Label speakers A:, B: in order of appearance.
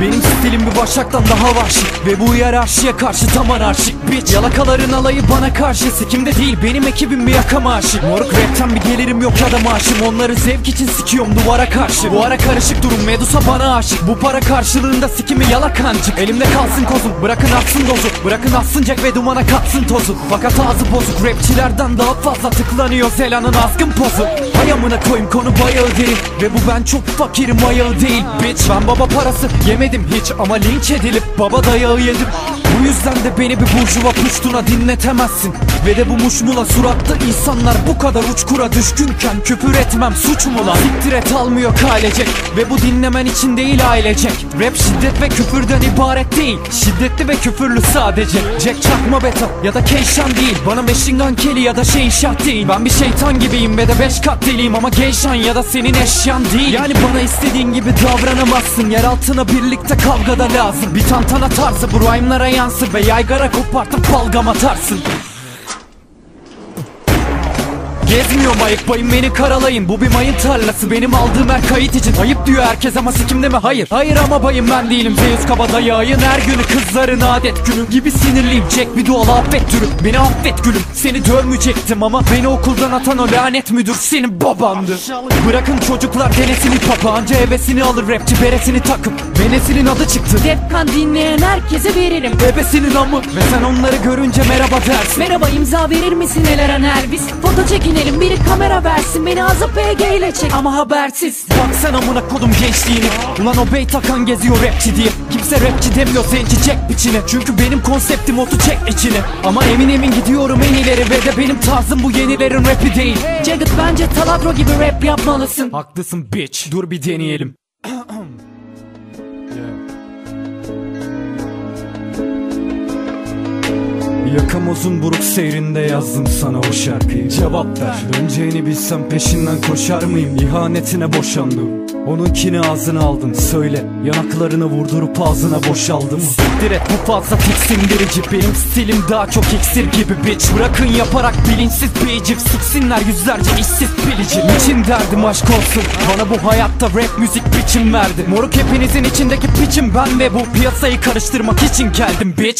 A: Benim stilim bir başaktan daha vahşi Ve bu hiyerarşiye karşı tam anarşik bitch. Yalakaların alayı bana karşı Sikimde değil benim ekibim bir yakama aşık Moruk rapten bir gelirim yok ya da maaşım. Onları zevk için sikiyorum duvara karşı. Bu ara karışık durum Medusa bana aşık. Bu para karşılığında sikimi yalakancık. Elimde kalsın kozum bırakın atsın dozu. Bırakın atsın Jack ve dumana katsın tozu. Fakat ağzı bozuk rapçilerden daha fazla tıklanıyor Zela'nın azgın pozu Amına koyayım konu bayağı derin. Ve bu ben çok fakirim ayağı değil. Bitch Ben baba parası yemedim hiç ama linç edilip baba dayağı yedim Bu yüzden de beni bir burjuva puştuna dinletemezsin. Ve de bu muşmula suratlı insanlar bu kadar uçkura düşkünken Küfür etmem suç mu lan? Siktir et almıyor kailecek. Ve bu dinlemen için değil ailecek. Rap şiddet ve küfürden ibaret değil. Şiddetli ve küfürlü sadece. Jack çakma beta ya da Keyşan değil. Bana Machine Gun Kelly ya da şey şart değil. Ben bir şeytan gibiyim ve de beş kat deliyim Ama Geyşan ya da senin eşyan değil. Yani bana istediğin gibi davranamazsın. Yer altına birlikte kavgada lazım. Bir tantana tarzı bu rhyme'lara yansır Ve yaygara kopartıp balgam atarsın Gezmiyorum ayıkmayın beni karalayın. Bu bir mayın tarlası benim aldığım her kayıt için. Ayıp diyor herkes ama sikimde mi hayır. Hayır ama bayım ben değilim. Zeus kabadayağın her günü kızların adet günü Gibi sinirliyim çek bir doğal affet türü. Beni affet gülüm seni dövmeyecektim ama Beni okuldan atan o lanet müdür senin babandı. Bırakın çocuklar denesini papa Anca hevesini alır rapçi beresini takıp Venesinin adı çıktı.
B: Defkan dinleyen herkese veririm.
A: Ebesinin amı. Ve sen onları görünce merhaba dersin.
B: Merhaba imza verir misin? Eleren Elvis Foto çekinelim biri kamera versin Beni azı PG ile çek. Ama habersiz.
A: Bak sen amına kodum gençliğini. Ulan o bey takan geziyor rapçi diye. Kimse rapçi demiyor zenci çek biçine Çünkü benim konseptim otu çek içine. Ama emin emin gidiyorum en ileri Ve de benim tarzım bu yenilerin rapi değil.
B: Jagged bence Taladro gibi rap yapmalısın.
A: Haklısın bitch. Dur bir deneyelim Yakamozun buruk seyrinde yazdım sana o şarkıyı. Cevap ver Döneceğini bilsem peşinden koşar mıyım? İhanetine boşandım. Onunkini ağzına aldın söyle Yanaklarını vurdurup ağzına boşaldım. Siktir et bu fazla tiksindirici Benim stilim daha çok iksir gibi bitch. Bırakın yaparak bilinçsiz beycik. Siksinler yüzlerce işsiz bilici Niçin derdim aşk olsun. Bana bu hayatta rap müzik biçim verdi. Moruk hepinizin içindeki piçim ben Ve bu piyasayı karıştırmak için geldim bitch